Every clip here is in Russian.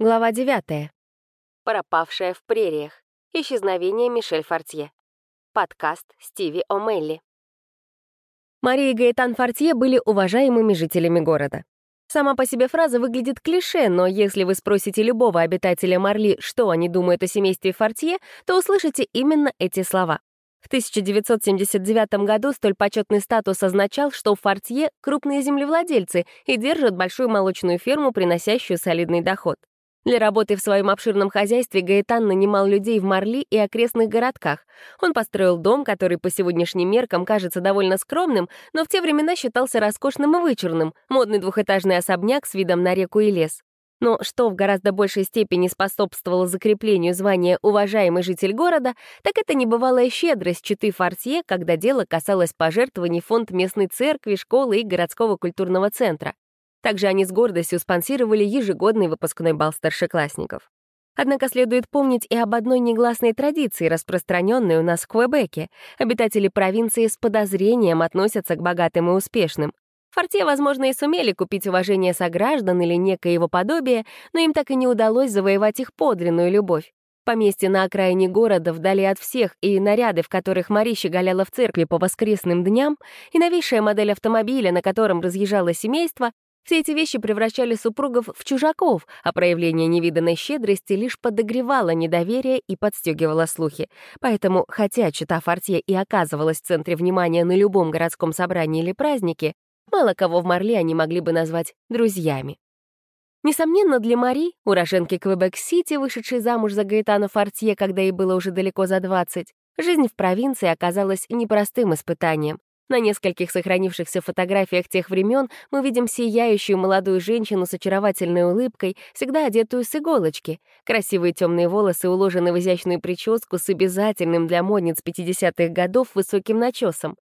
Глава 9. Пропавшая в прериях. Исчезновение Мишель Фортье. Подкаст Стиви О'Мелли. Мария и Гаэтан Фортье были уважаемыми жителями города. Сама по себе фраза выглядит клише, но если вы спросите любого обитателя Марли, что они думают о семействе Фортье, то услышите именно эти слова. В 1979 году столь почетный статус означал, что Фортье — крупные землевладельцы и держат большую молочную ферму, приносящую солидный доход. Для работы в своем обширном хозяйстве Гаэтан нанимал людей в Марли и окрестных городках. Он построил дом, который по сегодняшним меркам кажется довольно скромным, но в те времена считался роскошным и вычурным, модный двухэтажный особняк с видом на реку и лес. Но что в гораздо большей степени способствовало закреплению звания «уважаемый житель города», так это небывалая щедрость читы Фортье, когда дело касалось пожертвований фонд местной церкви, школы и городского культурного центра. Также они с гордостью спонсировали ежегодный выпускной бал старшеклассников. Однако следует помнить и об одной негласной традиции, распространенной у нас в Квебеке. Обитатели провинции с подозрением относятся к богатым и успешным. Форте, возможно, и сумели купить уважение сограждан или некое его подобие, но им так и не удалось завоевать их подлинную любовь. Поместье на окраине города, вдали от всех, и наряды, в которых Мари щеголяла в церкви по воскресным дням, и новейшая модель автомобиля, на котором разъезжало семейство, все эти вещи превращали супругов в чужаков, а проявление невиданной щедрости лишь подогревало недоверие и подстегивало слухи. Поэтому, хотя чита Фортье и оказывалась в центре внимания на любом городском собрании или празднике, Мало кого в Марли они могли бы назвать друзьями. Несомненно, для Мари, уроженки Квебек-Сити, вышедшей замуж за Гаэтана Фортье, когда ей было уже далеко за 20, жизнь в провинции оказалась непростым испытанием. На нескольких сохранившихся фотографиях тех времен мы видим сияющую молодую женщину с очаровательной улыбкой, всегда одетую с иголочки. Красивые темные волосы уложены в изящную прическу с обязательным для модниц 50-х годов высоким начесом.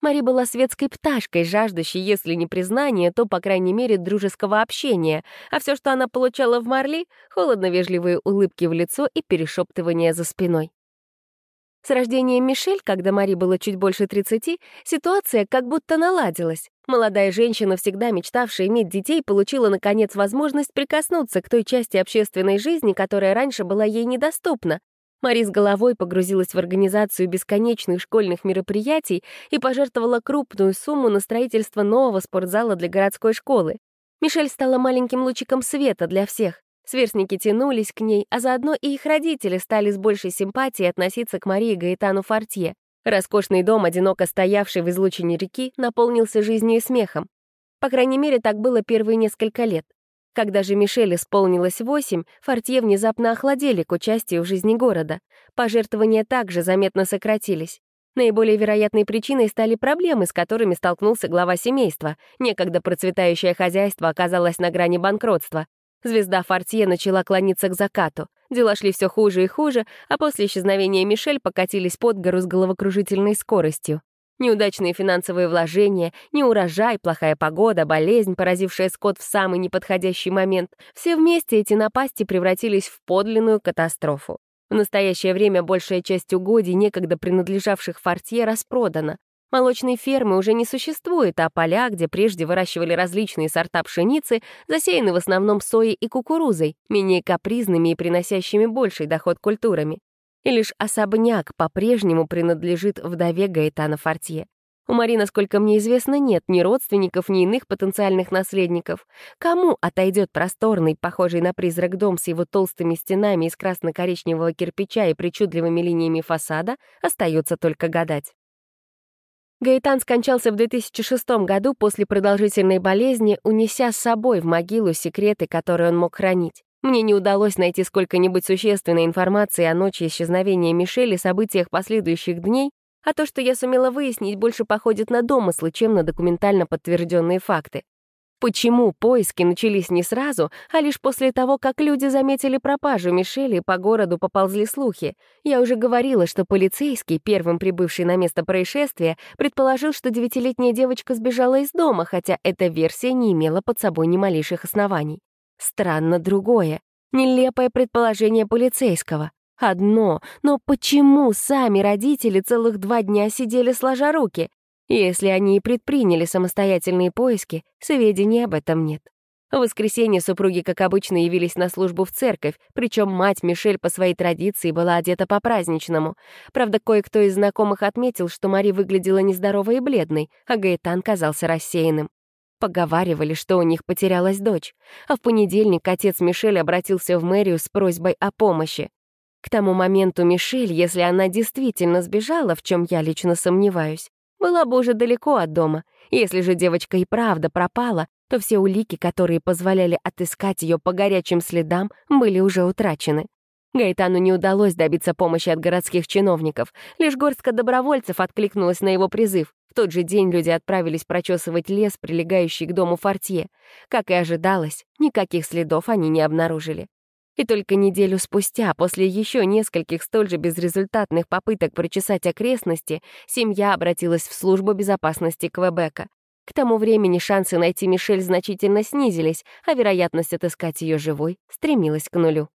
Мари была светской пташкой, жаждущей, если не признания, то, по крайней мере, дружеского общения, а все, что она получала в Марли — холодно-вежливые улыбки в лицо и перешептывания за спиной. С рождением Мишель, когда Мари было чуть больше 30, ситуация как будто наладилась. Молодая женщина, всегда мечтавшая иметь детей, получила, наконец, возможность прикоснуться к той части общественной жизни, которая раньше была ей недоступна, Мари с головой погрузилась в организацию бесконечных школьных мероприятий и пожертвовала крупную сумму на строительство нового спортзала для городской школы. Мишель стала маленьким лучиком света для всех. Сверстники тянулись к ней, а заодно и их родители стали с большей симпатией относиться к Марии Гаэтану Фортье. Роскошный дом, одиноко стоявший в излучине реки, наполнился жизнью и смехом. По крайней мере, так было первые несколько лет. Когда же Мишель исполнилось восемь, Фортье внезапно охладели к участию в жизни города. Пожертвования также заметно сократились. Наиболее вероятной причиной стали проблемы, с которыми столкнулся глава семейства. Некогда процветающее хозяйство оказалось на грани банкротства. Звезда Фортье начала клониться к закату. Дела шли все хуже и хуже, а после исчезновения Мишель покатились под гору с головокружительной скоростью. Неудачные финансовые вложения, неурожай, плохая погода, болезнь, поразившая скот в самый неподходящий момент — все вместе эти напасти превратились в подлинную катастрофу. В настоящее время большая часть угодий, некогда принадлежавших Фортье, распродана. Молочной фермы уже не существует, а поля, где прежде выращивали различные сорта пшеницы, засеяны в основном соей и кукурузой, менее капризными и приносящими больший доход культурами и лишь особняк по-прежнему принадлежит вдове Гаэтана Фортье. У Мари, насколько мне известно, нет ни родственников, ни иных потенциальных наследников. Кому отойдет просторный, похожий на призрак дом с его толстыми стенами из красно-коричневого кирпича и причудливыми линиями фасада, остается только гадать. Гаэтан скончался в 2006 году после продолжительной болезни, унеся с собой в могилу секреты, которые он мог хранить. Мне не удалось найти сколько-нибудь существенной информации о ночи исчезновения Мишели и событиях последующих дней, а то, что я сумела выяснить, больше походит на домыслы, чем на документально подтвержденные факты. Почему поиски начались не сразу, а лишь после того, как люди заметили пропажу Мишели по городу поползли слухи? Я уже говорила, что полицейский, первым прибывший на место происшествия, предположил, что девятилетняя девочка сбежала из дома, хотя эта версия не имела под собой ни малейших оснований. Странно другое. Нелепое предположение полицейского. Одно, но почему сами родители целых два дня сидели сложа руки? Если они и предприняли самостоятельные поиски, сведений об этом нет. В воскресенье супруги, как обычно, явились на службу в церковь, причем мать Мишель по своей традиции была одета по-праздничному. Правда, кое-кто из знакомых отметил, что Мари выглядела нездоровой и бледной, а Гаэтан казался рассеянным. Поговаривали, что у них потерялась дочь, а в понедельник отец Мишель обратился в мэрию с просьбой о помощи. К тому моменту Мишель, если она действительно сбежала, в чем я лично сомневаюсь, была бы уже далеко от дома. Если же девочка и правда пропала, то все улики, которые позволяли отыскать ее по горячим следам, были уже утрачены. Гайтану не удалось добиться помощи от городских чиновников. Лишь горстка добровольцев откликнулась на его призыв. В тот же день люди отправились прочесывать лес, прилегающий к дому Фортье. Как и ожидалось, никаких следов они не обнаружили. И только неделю спустя, после еще нескольких столь же безрезультатных попыток прочесать окрестности, семья обратилась в службу безопасности Квебека. К тому времени шансы найти Мишель значительно снизились, а вероятность отыскать ее живой стремилась к нулю.